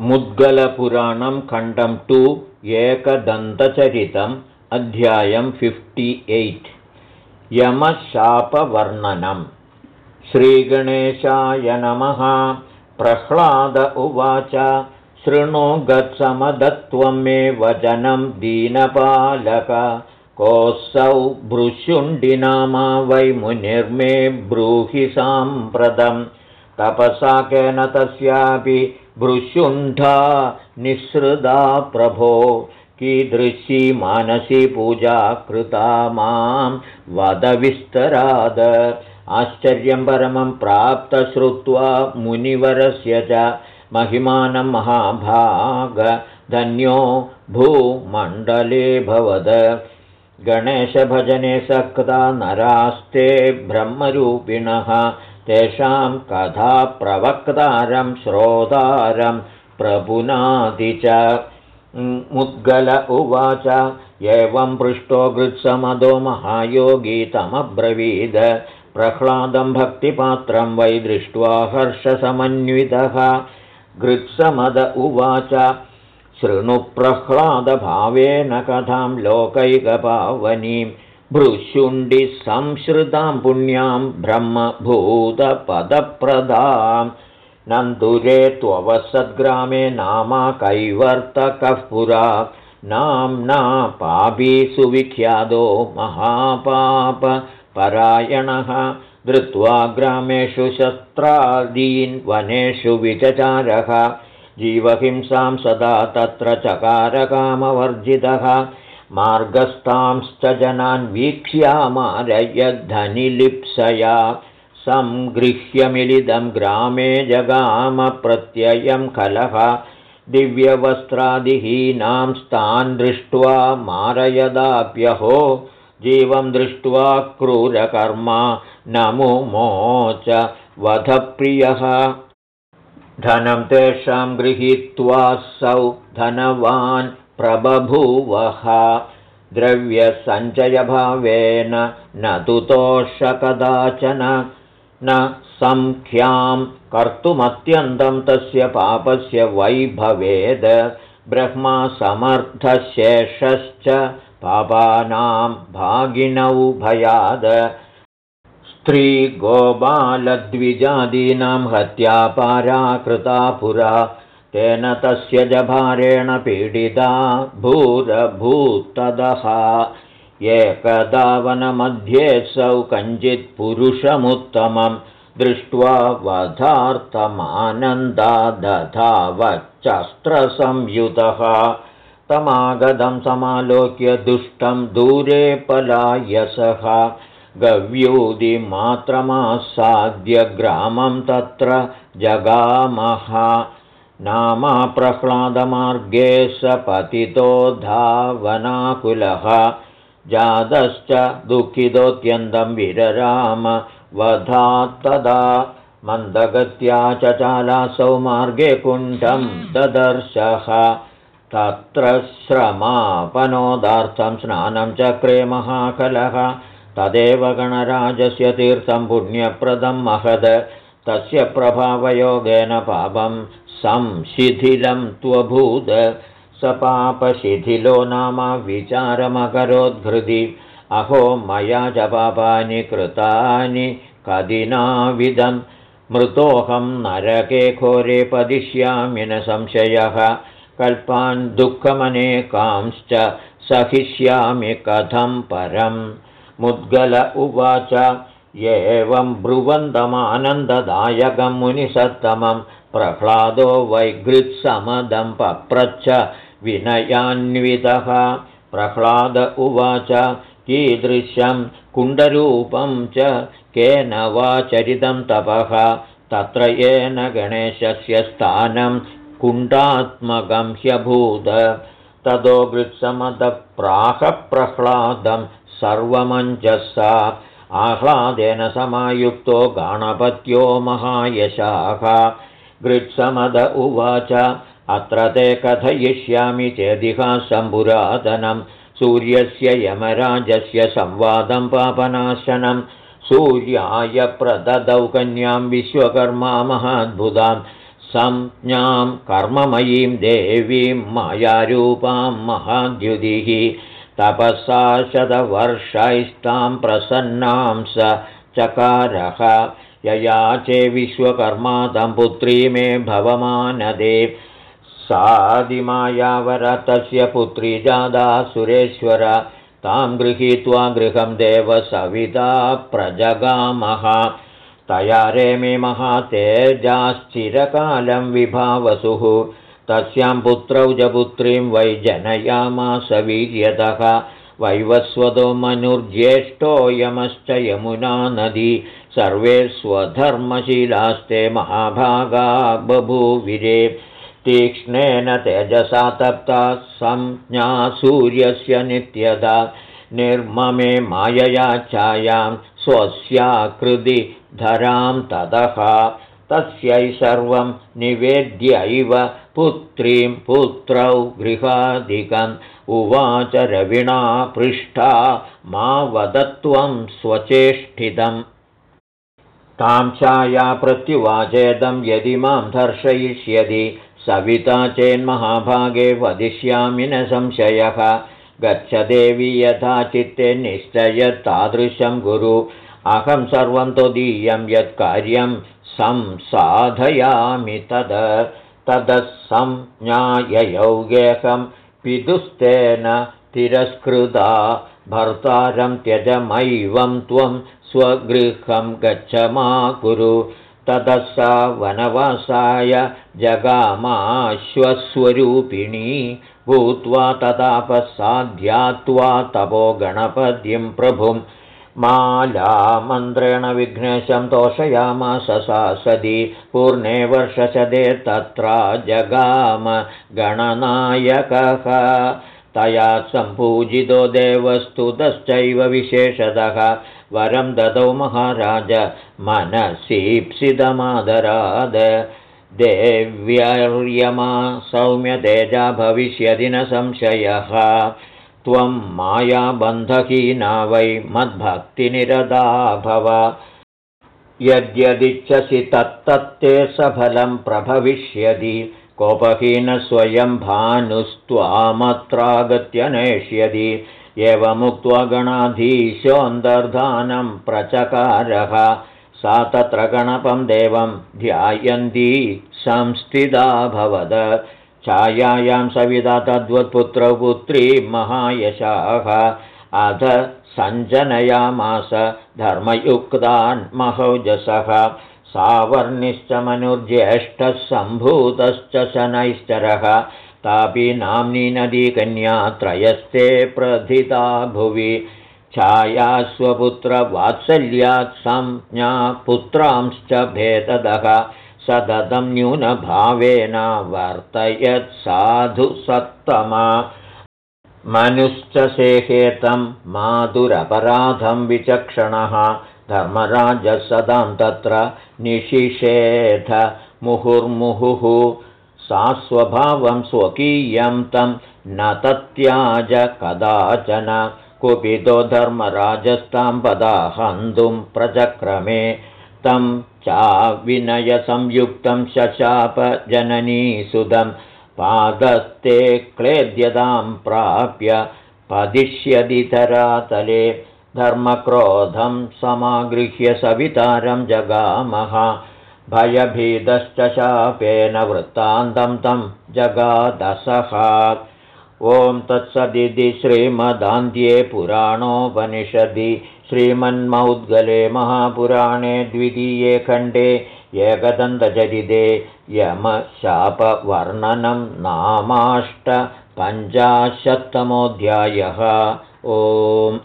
मुद्गलपुराणं खण्डं टु एकदन्तचरितम् अध्यायं फिफ्टि एय्ट् यमशापवर्णनम्। श्रीगणेशाय नमः। प्रह्लाद उवाच। शृणु गत्समदत्वं मे वचनं दीनपालक। कोऽसौ भृशुण्डिनामा वै मुनिर्मे ब्रूहि साम्प्रतं तपसा केन तस्यापि भृशुण्ठा निःसृदा प्रभो कीदृशी मानसी पूजा कृता मां वदविस्तराद आश्चर्यं परमं प्राप्तश्रुत्वा मुनिवरस्य च महिमानं महाभागधन्यो भूमण्डले भवद। गणेशभजने सक्ता नरास्ते ब्रह्मरूपिणः तेषां कथाप्रवक्तारं श्रोतारं प्रपुनाति च। मुद्गल उवाच एवं पृष्टो गृत्समदो महायोगी तमब्रवीद। प्रह्लादं भक्तिपात्रं वै दृष्ट्वा हर्षसमन्वितः। गृत्समद उवाच शृणुप्रह्लादभावेन कथां लोकैकपावनीं भृशुण्डिसंश्रितां पुण्यां ब्रह्मभूतपदप्रदाम्। नन्दुरे त्ववसद्ग्रामे नामा कैवर्तकः पुरा। नाम्ना पापी सुविख्यातो महापापपरायणः धृत्वा ग्रामेषु शस्त्रादीन् वनेषु विचचारः। जीवहिंसां सदा तत्र चकारकामवर्जितः मार्गस्थांश्च जनान् वीक्ष्यामारयद्धनिलिप्सया सङ्गृह्यमिलिदं ग्रामे जगामप्रत्ययं कलः दिव्यवस्त्रादिहीनां स्तान् दृष्ट्वा मारयदाप्यहो। जीवं दृष्ट्वा क्रूरकर्मा नमुमोच वधप्रियः। धनं तेषां गृहीत्वा सौ धनवान् प्रबभूवः। द्रव्यसञ्चयभावेन न तुतोष कदाचन न सङ्ख्यां कर्तुमत्यन्तं तस्य पापस्य वैभवेद ब्रह्मा समर्थशेषश्च पापानां भागिनौ भयाद। स्त्रीगोबालद्विजादीनां हत्यापाराकृता पुरा तेन तस्य जभारेण पीडिता भूरभूतदः। एकदावनमध्येऽसौ कञ्चित्पुरुषमुत्तमं दृष्ट्वा वधार्थमानन्दा दधावच्चस्त्रसंयुतः तमागतं समालोक्य दुष्टं दूरे पलायसः। गव्यूदिमात्रमासाद्य ग्रामं तत्र जगामः नामा प्रह्लादमार्गे स पतितो धावनाकुलः जातश्च दुःखितोऽत्यन्तं विरराम वधात्तदा मन्दगत्या च चालासौ मार्गे कुण्ठं ददर्शः। तत्र श्रमापनोदार्थं स्नानं चक्रे महाकलः तदेव गणराजस्य तीर्थं पुण्यप्रदं महद तस्य प्रभावयोगेन पापं संशिथिलं त्वभूद स पापशिथिलो नाम विचारमकरोद्धृति अहो मया च पापानि कृतानि कदिनाविदं मृतोऽहं नरके घोरे पदिष्यामि न संशयः। कल्पान् दुःखमनेकांश्च सहिष्यामि कथं परं। मुद्गल उवाच एवं ब्रुवन्तमानन्ददायकं मुनिसत्तमं प्रह्लादो वैघृत्समदं पप्रच्छ विनयान्वितः। प्रह्लाद उवाच कीदृशं कुण्डरूपं च केन वा चरितं तपः? तत्र येन गणेशस्य स्थानं कुण्डात्मकं ह्यभूद। ततो गृत्समदप्राहप्रह्लादं सर्वमञ्जसा आह्लादेन समायुक्तो गणपत्यो महायशाः। गृत्समद उवाच अत्र ते कथयिष्यामि चेदिहासम्पुरातनं सूर्यस्य यमराजस्य संवादं पापनाशनं। सूर्याय प्रददौ कन्यां विश्वकर्मा महाद्भुतां संज्ञां कर्ममयीं देवीं मायारूपां महाद्युदिः तपसा शतवर्षैस्तां प्रसन्नां स चकारः। ययाचे विश्वकर्मा तं पुत्री मे भवमानदे। सादिमायावरतस्य पुत्री जादा सुरेश्वर। तां गृहीत्वा गृहं देवसविता प्रजगामः। तया रेमे महातेजाश्चिरकालं विभावसुः तस्यां पुत्रौ च पुत्रीं वै जनयामास वीर्यतः वैवस्वतो मनुर्ज्येष्ठो यमश्च यमुना नदी सर्वे स्वधर्मशीलास्ते महाभागा बभूविरे। तीक्ष्णेन तेजसा तप्ता संज्ञा सूर्यस्य नित्यदा निर्ममे मायया छायां स्वस्याकृति धरां ततः तस्यै सर्वं निवेद्यैव पुत्रीं पुत्रौ गृहादिकम्। उवाच रविणा पृष्ठा मा वदत्वं स्वचेष्टितम्। तां छाया प्रत्युवाचेदं यदि मां दर्शयिष्यति सविता चेन्महाभागे वदिष्यामि न संशयः। गच्छ देवी यथा चित्ते निश्चय तादृशं गुरु। अहं सर्वं त्वदीयं यत्कार्यं संसाधयामि तद ततः संज्ञाययौगेहं पितुस्तेन तिरस्कृता भर्तारं त्यजमैवं त्वं स्वगृहं गच्छ मा कुरु। ततः सा वनवासाय जगामाश्वस्वरूपिणी भूत्वा तदापसाध्यात्वा तपो गणपतिं प्रभुं मालामन्त्रेण विघ्नेशं तोषयामास सा सदी पूर्णे वर्षशदे तत्र जगाम गणनायकः। तया सम्पूजितो देवस्तुतश्चैव विशेषतः। वरं ददौ महाराज मनसीप्सितमादराद। देव्यर्यमा सौम्यतेजा भविष्यति न संशयः त्वं मायाबन्धहीना वै मद्भक्तिनिरदा भव यद्यदिच्छसि तत्तत्ते सफलं प्रभविष्यति कोपहीनस्वयं भानुस्त्वामत्रागत्य नेष्यति। एवमुक्त्वा गणाधीशोऽन्तर्धानं प्रचकारः सा तत्र गणपं देवं ध्यायन्ती संस्थिताभवद छायायां सविता तद्वत्पुत्रौ पुत्री महायशाः। अध सञ्जनयामास धर्मयुक्तान् महौजसः। सावर्णिश्च मनुर्ज्येष्ठः सम्भूतश्च शनैश्चरः। तापि नाम्नी नदीकन्या त्रयस्ते प्रथिता भुवि। छायास्वपुत्रवात्सल्यात् संज्ञा पुत्रांश्च भेददः सततं न्यूनभावेन वर्तयत् साधु सत्तमा। मनुश्च सेहेतं मातुरपराधं विचक्षणः। धर्मराजसदां तत्र निशिषेध मुहुर्मुहुः। सा स्वभावं स्वकीयं तं न तत्याज कदाचन। कुपितो धर्मराजस्तां पदा हन्तुं प्रचक्रमे तं चाविनयसंयुक्तं शशापजननीसुदं पादस्ते क्लेद्यतां प्राप्य पदिष्यदितरातले धर्मक्रोधं समागृह्य सवितारं जगामः। भयभीतश्च शापेन वृत्तान्तं तं जगादसः ॐ तत्सदिति श्रीमदान्ध्ये पुराणोपनिषदि श्रीमन्मौद्गले महापुराणे द्वितीये खण्डे एकदन्तचरिते यमशापवर्णनं नामाष्टपञ्चाशत्तमोऽध्यायः। ओम्